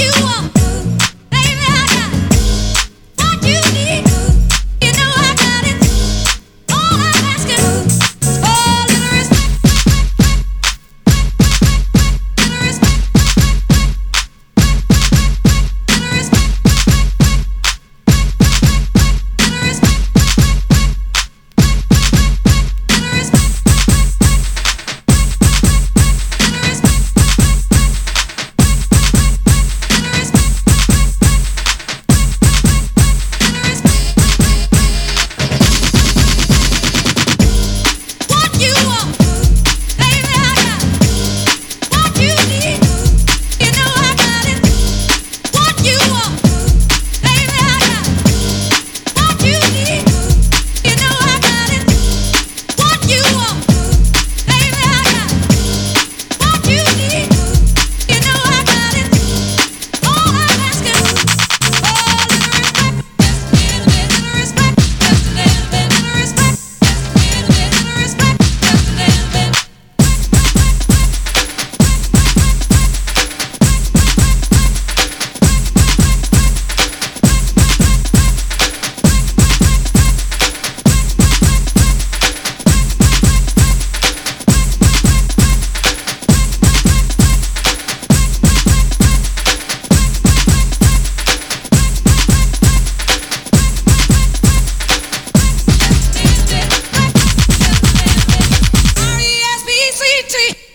you are. See.